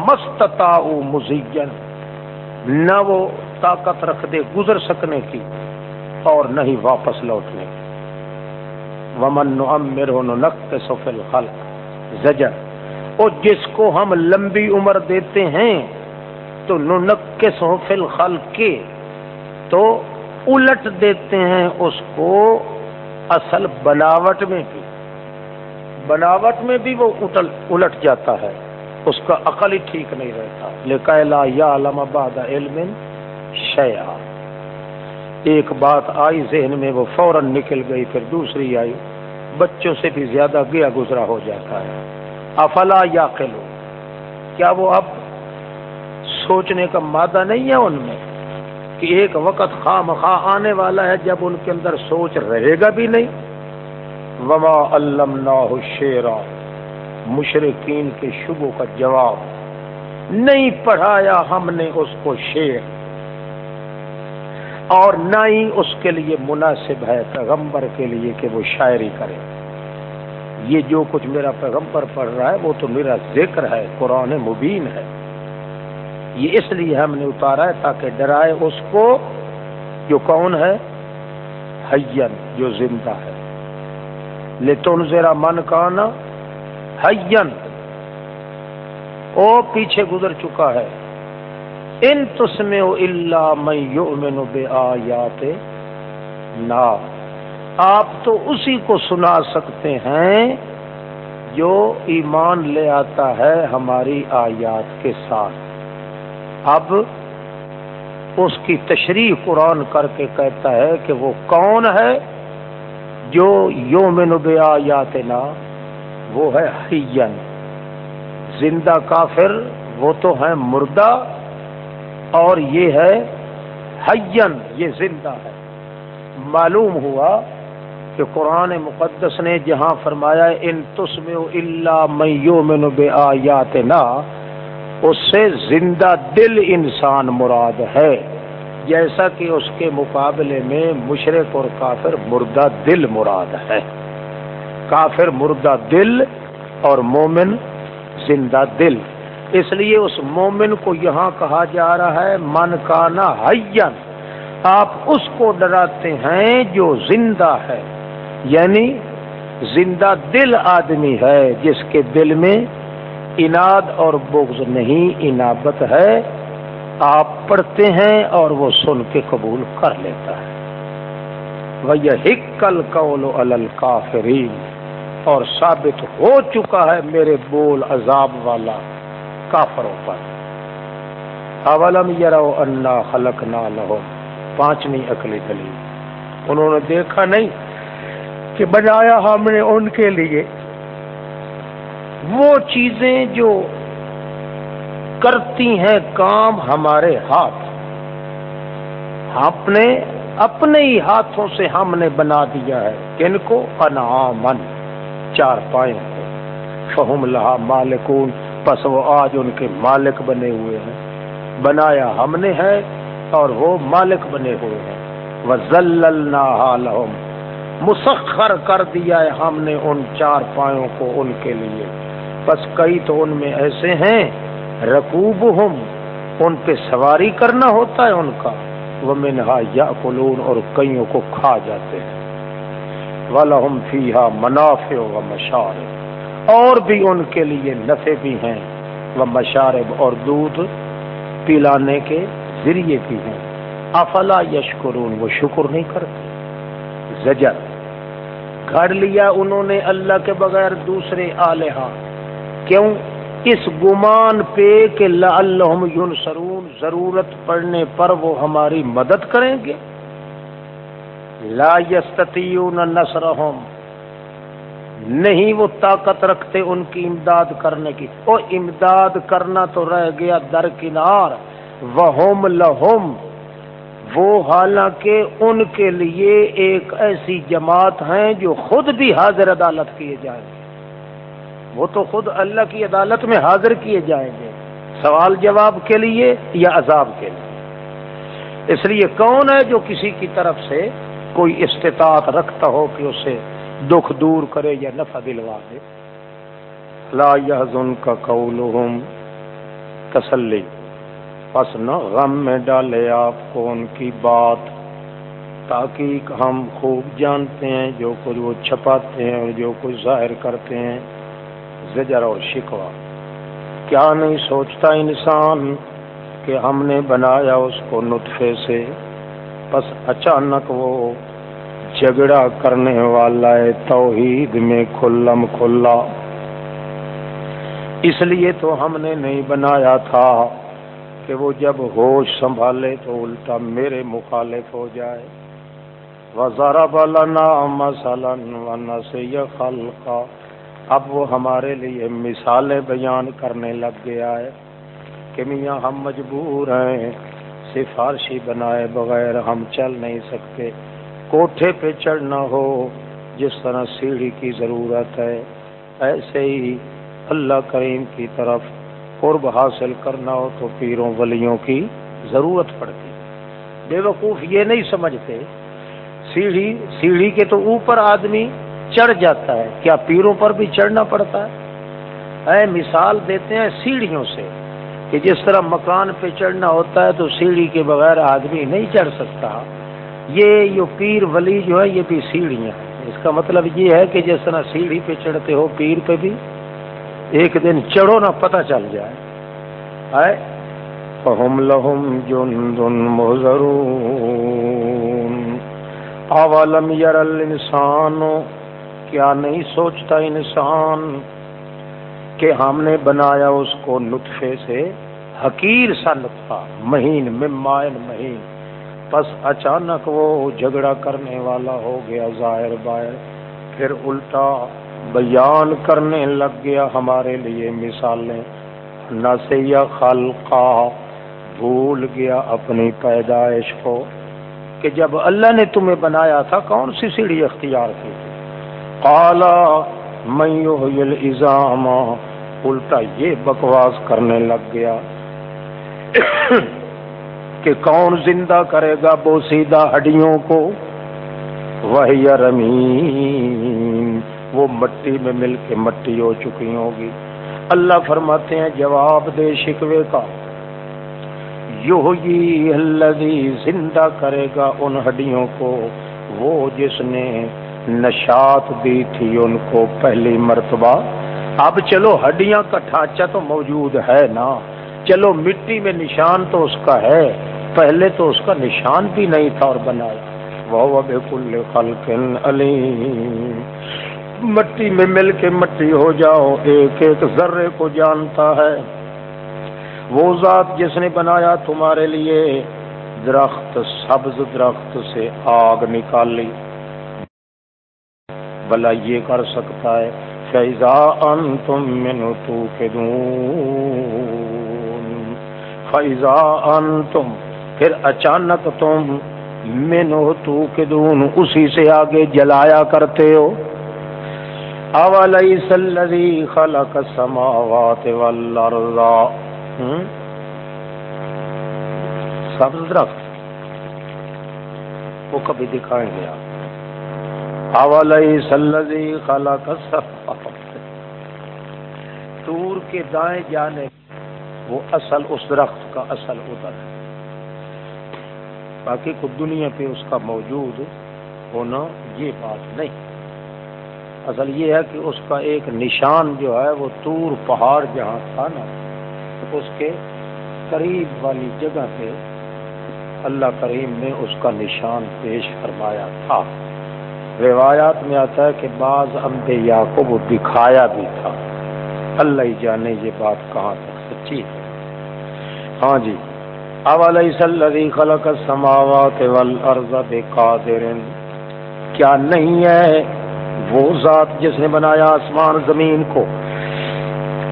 مستتا مزین نہ وہ طاقت رکھ دے گزر سکنے کی اور نہ ہی واپس لوٹنے۔ کی ومن امر نقط سفل خلق زجر اور جس کو ہم لمبی عمر دیتے ہیں تو ننک سوفل خلق کے تو الٹ دیتے ہیں اس کو اصل بناوٹ میں بھی۔ بناوٹ میں بھی وہ الٹ جاتا ہے، اس کا عقل ہی ٹھیک نہیں رہتا۔ لکلا یا علم آباد علم شیا ایک بات آئی ذہن میں، وہ فوراً نکل گئی، پھر دوسری آئی۔ بچوں سے بھی زیادہ گیا گزرا ہو جاتا ہے۔ افلا یا قلو کیا وہ اب سوچنے کا مادہ نہیں ہے ان میں؟ کہ ایک وقت خواہ مخواہ آنے والا ہے جب ان کے اندر سوچ رہے گا بھی نہیں۔ وما علم شیرا مشرقین کے شبوں کا جواب۔ نہیں پڑھایا ہم نے اس کو شیر اور نہ ہی اس کے لیے مناسب ہے پیغمبر کے لیے کہ وہ شاعری کرے۔ یہ جو کچھ میرا پیغمبر پڑھ رہا ہے وہ تو میرا ذکر ہے، قرآن مبین ہے۔ یہ اس لیے ہم نے اتارا ہے تاکہ ڈرائے اس کو جو کون ہے؟ حین، جو زندہ ہے۔ لیکن ذرا من کا نا حین۔ او پیچھے گزر چکا ہے۔ ان تسمے اللہ میں بے آیات نا آپ تو اسی کو سنا سکتے ہیں جو ایمان لے آتا ہے ہماری آیات کے ساتھ۔ اب اس کی تشریح قرآن کر کے کہتا ہے کہ وہ کون ہے جو یوم نبیا یاتنا وہ ہے حین زندہ کافر، وہ تو ہے مردہ، اور یہ ہے حین یہ زندہ ہے۔ معلوم ہوا کہ قرآن مقدس نے جہاں فرمایا ان تسم اللہ میو میں بے آیات نا اس سے زندہ دل انسان مراد ہے۔ جیسا کہ اس کے مقابلے میں مشرق اور کافر مردہ دل مراد ہے۔ کافر مردہ دل اور مومن زندہ دل۔ اس لیے اس مومن کو یہاں کہا جا رہا ہے، من کا نا آپ اس کو ڈراتے ہیں جو زندہ ہے یعنی زندہ دل آدمی ہے جس کے دل میں اناد اور بغض نہیں، انابت ہے۔ آپ پڑھتے ہیں اور وہ سن کے قبول کر لیتا ہے۔ وہ ہکل قول الکافرین اور ثابت ہو چکا ہے میرے بول عذاب والا کافروں پر۔ اولم یرو اللہ خلق نہ لہو پانچویں اکلی گلی انہوں نے دیکھا نہیں کہ بجایا ہم نے ان کے لیے۔ وہ چیزیں جو کرتی ہیں کام ہمارے ہاتھ۔ اپنے اپنے ہی ہاتھوں سے ہم نے بنا دیا ہے۔ کن کو؟ انعامن چار پائے کو۔ فہم لہا مالکون، پس وہ آج ان کے مالک بنے ہوئے ہیں۔ بنایا ہم نے ہے اور وہ مالک بنے ہوئے ہیں۔ وہ مسخر کر دیا ہے ہم نے ان چار پایوں کو ان کے لیے۔ بس کئی تو ان میں ایسے ہیں رقوب ہم ان پہ سواری کرنا ہوتا ہے ان کا وہ منہا یا قلون اور کئیوں کو کھا جاتے ہیں۔ وَلَهُمْ فِيهَا منافع و مشارب اور بھی ان کے لیے نفع بھی ہیں وہ مشارب اور دودھ پلانے کے ذریعے بھی ہیں۔ افلا یشکرون، وہ شکر نہیں کرتے۔ زجر۔ گھڑ لیا انہوں نے اللہ کے بغیر دوسرے آلیہ کیوں؟ اس گمان پہ کہ اللہ سرون ضرورت پڑنے پر وہ ہماری مدد کریں گے۔ لا یستطیعون نصرہم، نہیں وہ طاقت رکھتے ان کی امداد کرنے کی۔ وہ امداد کرنا تو رہ گیا درکنار وہم لہم، وہ حالانکہ ان کے لیے ایک ایسی جماعت ہیں جو خود بھی حاضر عدالت کیے جائیں۔ گے وہ تو خود اللہ کی عدالت میں حاضر کیے جائیں گے۔ سوال جواب کے لیے یا عذاب کے لیے؟ اس لیے کون ہے جو کسی کی طرف سے کوئی استطاعت رکھتا ہو کہ اسے دکھ دور کرے یا نفع دلوا دے؟ لا یحزن کا قولہم تسلی۔ پس نہ غم میں ڈالے آپ کو ان کی بات، تاکہ ہم خوب جانتے ہیں، جو کچھ وہ چھپاتے ہیں اور جو کچھ ظاہر کرتے ہیں۔ زجر اور شکوا کیا نہیں سوچتا انسان کہ ہم نے بنایا اس کو نطفے سے؟ بس اچانک وہ جھگڑا کرنے والا ہے، توحید میں کھلم کھلا۔ اس لیے تو ہم نے نہیں بنایا تھا کہ وہ جب ہوش سنبھالے تو الٹا میرے مخالف ہو جائے۔ وزارہ بلنا مسلن ون سے یہ خلقہ اب وہ ہمارے لیے مثالیں بیان کرنے لگ گیا ہے کہ میاں ہم مجبور ہیں، سفارشی بنائے بغیر ہم چل نہیں سکتے۔ کوٹھے پہ چڑھنا ہو، جس طرح سیڑھی کی ضرورت ہے، ایسے ہی اللہ کریم کی طرف قرب حاصل کرنا ہو تو پیروں ولیوں کی ضرورت پڑتی۔ بے وقوف یہ نہیں سمجھتے۔ سیڑھی سیڑھی کے تو اوپر آدمی چڑھ جاتا ہے۔ کیا پیروں پر بھی چڑھنا پڑتا ہے؟ اے مثال دیتے ہیں سیڑھیوں سے کہ جس طرح مکان پہ چڑھنا ہوتا ہے تو سیڑھی کے بغیر آدمی نہیں چڑھ سکتا۔ یہ جو پیر ولی جو ہے، یہ بھی سیڑھیاں اس کا مطلب یہ ہے کہ جس طرح سیڑھی پہ چڑھتے ہو پیر پہ بھی، ایک دن چڑھو نہ پتہ چل جائے۔ فہم لہم جن اولم یر الانسان کیا نہیں سوچتا انسان کہ ہم نے بنایا اس کو نطفے سے حقیر سا نطفہ، مہین، ممائن مہین۔ بس اچانک وہ جھگڑا کرنے والا ہو گیا ظاہر باہر۔ پھر الٹا بیان کرنے لگ گیا ہمارے لیے مثالیں۔ نہ سے خلقہ، بھول گیا اپنی پیدائش کو کہ جب اللہ نے تمہیں بنایا تھا، کون سی سیڑھی اختیار کی تھی؟ کالا الزام الٹا یہ بکواس کرنے لگ گیا کہ کون زندہ کرے گا بوسیدہ ہڈیوں کو؟ وہی رمین وہ مٹی میں مل کے مٹی ہو چکی ہوگی۔ اللہ فرماتے ہیں، جواب دے شکوے کا۔ یو ہی زندہ کرے گا ان ہڈیوں کو، وہ جس نے نشات دی تھی ان کو پہلی مرتبہ۔ اب چلو ہڈیاں کا ڈھانچہ تو موجود ہے نا۔ چلو مٹی میں نشان تو اس کا ہے۔ پہلے تو اس کا نشان بھی نہیں تھا اور بنایا۔ وہ بالکل خلقن علی مٹی میں مل کے مٹی ہو جاؤ، ایک ایک ذرے کو جانتا ہے۔ وہ ذات جس نے بنایا تمہارے لیے۔ درخت، سبز درخت سے آگ نکالی۔ بلا یہ کر سکتا ہے۔ فیضا ان تم مینو تو فیضا ان تم پھر اچانک تم مینو تو اسی سے آگے جلایا کرتے ہو۔ اولیس الذی خلق السماوات والارض سبز درخت وہ کبھی دکھائیں گے آپ۔ اولیس الذی خلق تور کے دائیں جانے وہ اصل اس درخت کا اصل ادھر ہے۔ باقی کو دنیا پہ اس کا موجود ہونا یہ بات نہیں۔ اصل یہ ہے کہ اس کا ایک نشان جو ہے وہ تور پہاڑ جہاں تھا نا، اس کے قریب والی جگہ پہ اللہ کریم نے اس کا نشان پیش فرمایا تھا۔ روایات میں آتا ہے کہ بعض امبیا کو وہ دکھایا بھی تھا۔ اللہ ہی جانے یہ بات کہاں تک سچی ہے۔ ہاں جی۔ اولی خلق السماوات والارض بقادر۔ کیا نہیں ہے وہ ذات جس نے بنایا آسمان زمین کو؟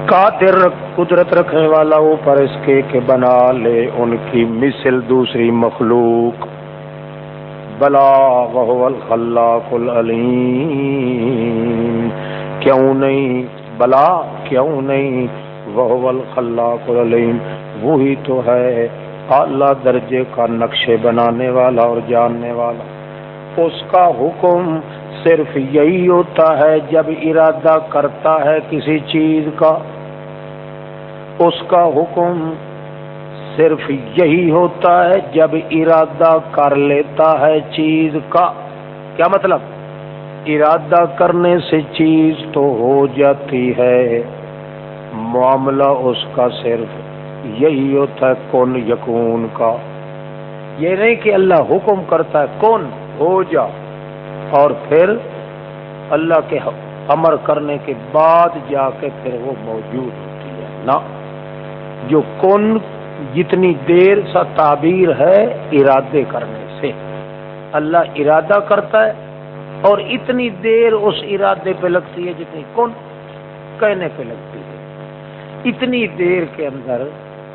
قادر قدرت رکھنے والا اوپر اس کے کہ بنا لے ان کی مثل دوسری مخلوق۔ بلا وہ الخلاق العلیم کیوں نہیں؟ بلا کیوں نہیں؟ وہ الخلاق العلیم وہی تو ہے اعلی درجے کا نقشے بنانے والا اور جاننے والا. اس کا حکم صرف یہی ہوتا ہے جب ارادہ کرتا ہے کسی چیز کا. اس کا حکم صرف یہی ہوتا ہے جب ارادہ کر لیتا ہے چیز کا۔ کیا مطلب؟ ارادہ کرنے سے چیز تو ہو جاتی ہے۔ معاملہ اس کا صرف یہی ہوتا ہے کون یقون کا۔ یہ نہیں کہ اللہ حکم کرتا ہے کون ہو جا۔ اور پھر اللہ کے امر کرنے کے بعد جا کے پھر وہ موجود ہوتی ہے۔ نا جو کن جتنی دیر سا تعبیر ہے ارادے کرنے سے۔ اللہ ارادہ کرتا ہے اور اتنی دیر اس ارادے پہ لگتی ہے جتنی کن کہنے پہ لگتی ہے۔ اتنی دیر کے اندر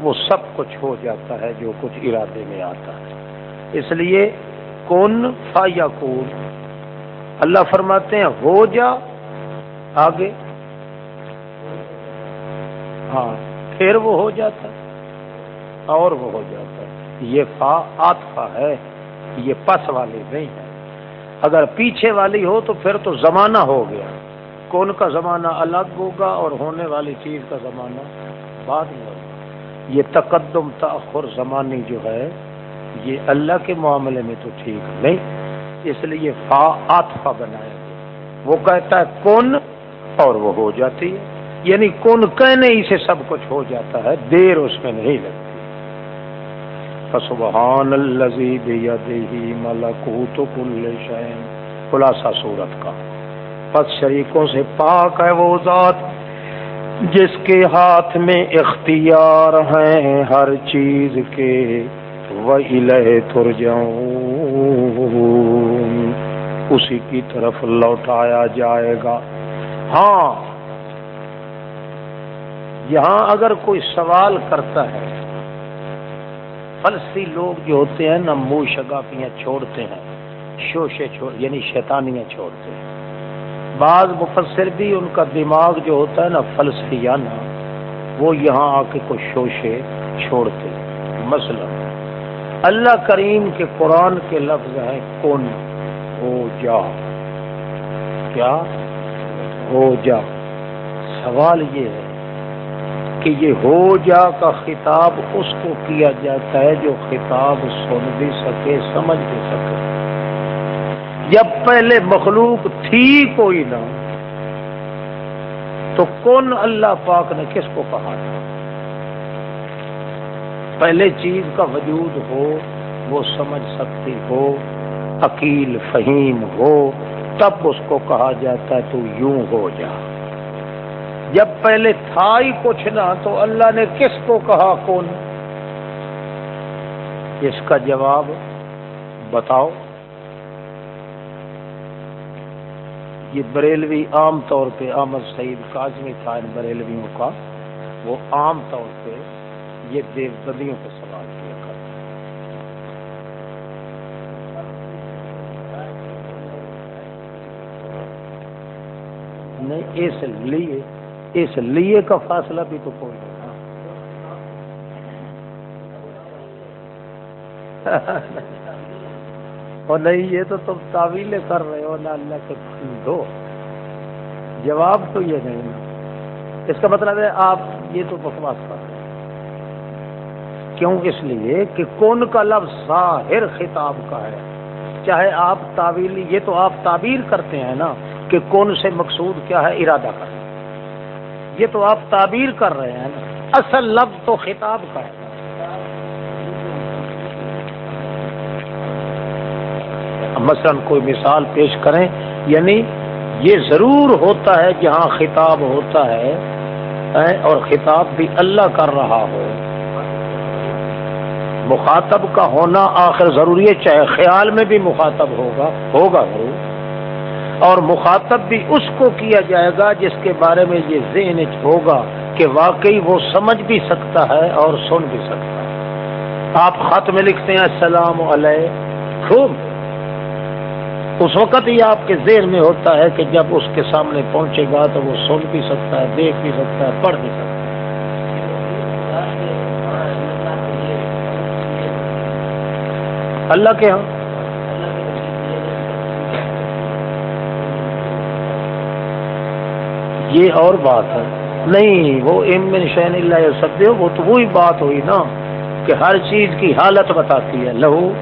وہ سب کچھ ہو جاتا ہے جو کچھ ارادے میں آتا ہے۔ اس لیے کون فا یا کون؟ اللہ فرماتے ہیں، ہو جا آگے۔ ہاں پھر وہ ہو جاتا۔ اور وہ ہو جاتا ہے۔ یہ فا آتفا ہے، یہ پس والی نہیں ہے۔ اگر پیچھے والی ہو تو پھر تو زمانہ ہو گیا۔ کون کا زمانہ الگ ہوگا اور ہونے والی چیز کا زمانہ بعد میں ہوگا۔ یہ تقدم تاخر زمانی جو ہے، یہ اللہ کے معاملے میں تو ٹھیک نہیں، اس لیے فا آتفا بنایا گیا۔ وہ کہتا ہے کون اور وہ ہو جاتی ہے۔ یعنی کون کہنے ہی سے سب کچھ ہو جاتا ہے، دیر اس میں نہیں لگتی۔ فسبحان الذی بیدہ ملکوت کل شیء خلاصہ صورت کا۔ پس شریکوں سے پاک ہے وہ ذات، جس کے ہاتھ میں اختیار ہیں ہر چیز کے۔ وہ الہ تر اسی کی طرف لوٹایا جائے گا۔ ہاں یہاں اگر کوئی سوال کرتا ہے فلسی لوگ جو ہوتے ہیں نا منہ شگافیاں چھوڑتے ہیں، شوشے چھوڑ یعنی شیطانیاں چھوڑتے ہیں۔ بعض مفسر بھی ان کا دماغ جو ہوتا ہے نا فلسفیانہ وہ یہاں آ کے کچھ شوشے چھوڑتے ہیں۔ مثلا، اللہ کریم کے قرآن کے لفظ ہیں کون ہو جا۔ کیا؟ ہو جا۔ سوال یہ ہے کہ یہ ہو جا کا خطاب اس کو کیا جاتا ہے جو خطاب سن بھی سکے، سمجھ بھی سکے۔ جب پہلے مخلوق تھی کوئی نہ، تو کون اللہ پاک نے کس کو کہا تھا؟ پہلے چیز کا وجود ہو، وہ سمجھ سکتی ہو، عقیل، فہیم ہو، تب اس کو کہا جاتا ہے تو یوں ہو جا۔ جب پہلے تھا ہی کچھ نہ تو اللہ نے کس کو کہا کون؟ اس کا جواب بتاؤ۔ یہ بریلوی عام طور پہ احمد سعید کاظمی تھا ان بریلویوں کا وہ عام طور پہ یہ دیوبندیوں پہ سوال کیا کرتا نہیں، اس لیے اس لیے کا فاصلہ بھی تو کوئی نہیں۔ اور نہیں، یہ تو تم تعویلیں کر رہے ہو، نہ اللہ کے دو۔ جواب تو یہ نہیں اس کا مطلب ہے آپ یہ تو بکواس کر رہے ہیں۔ کیوں؟ اس لیے کہ کون کا لفظ ظاہر خطاب کا ہے۔ چاہے آپ تعویلی، یہ تو آپ تعبیر کرتے ہیں نا کہ کون سے مقصود کیا ہے، ارادہ کریں یہ تو آپ تعبیر کر رہے ہیں نا۔ اصل لفظ تو خطاب کا ہے مثلا کوئی مثال پیش کریں یعنی یہ ضرور ہوتا ہے جہاں خطاب ہوتا ہے اور خطاب بھی اللہ کر رہا ہو۔ مخاطب کا ہونا آخر ضروری ہے، چاہے خیال میں بھی مخاطب ہوگا ہوگا ضرور۔ اور مخاطب بھی اس کو کیا جائے گا جس کے بارے میں یہ ذہن ہوگا کہ واقعی وہ سمجھ بھی سکتا ہے اور سن بھی سکتا ہے۔ آپ خط میں لکھتے ہیں، السلام علیکم۔ اس وقت ہی آپ کے ذہن میں ہوتا ہے کہ جب اس کے سامنے پہنچے گا تو وہ سن بھی سکتا ہے، دیکھ بھی سکتا ہے، پڑھ بھی سکتا ہے۔ اللہ کے ہاں۔ یہ اور بات ہے۔ نہیں، وہ امن شین اللہ سب وہ تو وہی بات ہوئی نا کہ ہر چیز کی حالت بتاتی ہے۔ لہو،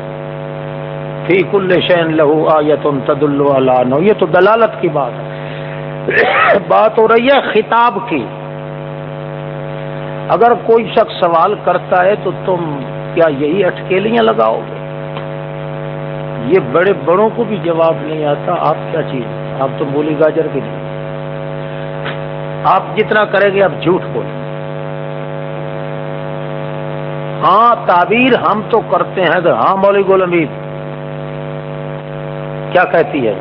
فی کل شین لہو آیت تد اللہ یہ تو دلالت کی بات ہے۔ بات ہو رہی ہے خطاب کی۔ اگر کوئی شخص سوال کرتا ہے تو تم کیا یہی اٹکیلیاں لگاؤ گے؟ یہ بڑے بڑوں کو بھی جواب نہیں آتا۔ آپ کیا چیز آپ تو بولی گاجر کے لیے۔ آپ جتنا کریں گے آپ جھوٹ بول۔ ہاں تعبیر ہم تو کرتے ہیں۔ کہ ہاں مولوی گول کیا کہتی ہے؟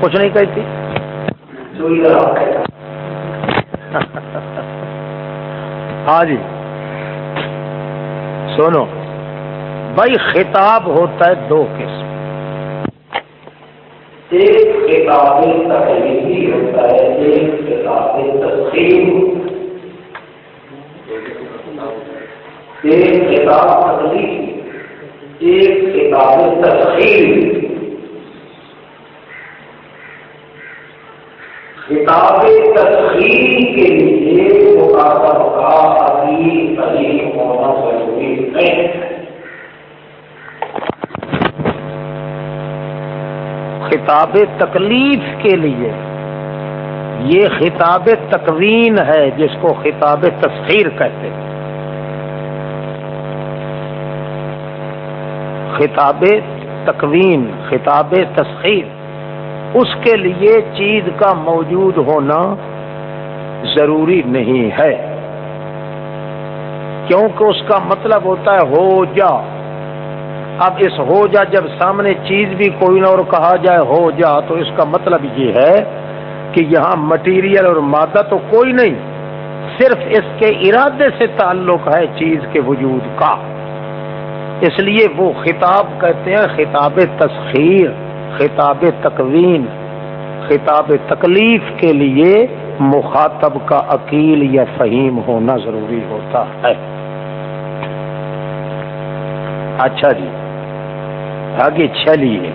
کچھ نہیں کہتی۔ ہاں جی۔ سنو، بھائی خطاب ہوتا ہے دو قسم۔ ایک تقریبی ہوتا ہے۔ ایک خطاب تقسیم ایک خطاب تقریبی ایک خطاب تقسیم خطاب تسخیر کے لیے مخاطب کا عظیم ہونا ضروری نہیں خطاب تکلیف کے لیے۔ یہ خطاب تکوین ہے جس کو خطاب تسخیر کہتے ہیں۔ خطاب تکوین، خطاب تسخیر۔ اس کے لیے چیز کا موجود ہونا ضروری نہیں ہے۔ کیونکہ اس کا مطلب ہوتا ہے ہو جا۔ اب اس ہو جا جب سامنے چیز بھی کوئی نہ اور کہا جائے ہو جا، تو اس کا مطلب یہ ہے کہ یہاں مٹیریل اور مادہ تو کوئی نہیں، صرف اس کے ارادے سے تعلق ہے چیز کے وجود کا۔ اس لیے وہ خطاب کہتے ہیں خطاب تسخیر، خطاب تکوین، خطاب تکلیف کے لیے مخاطب کا عقیل یا فہیم ہونا ضروری ہوتا ہے۔ اچھا جی۔ آگے چلیے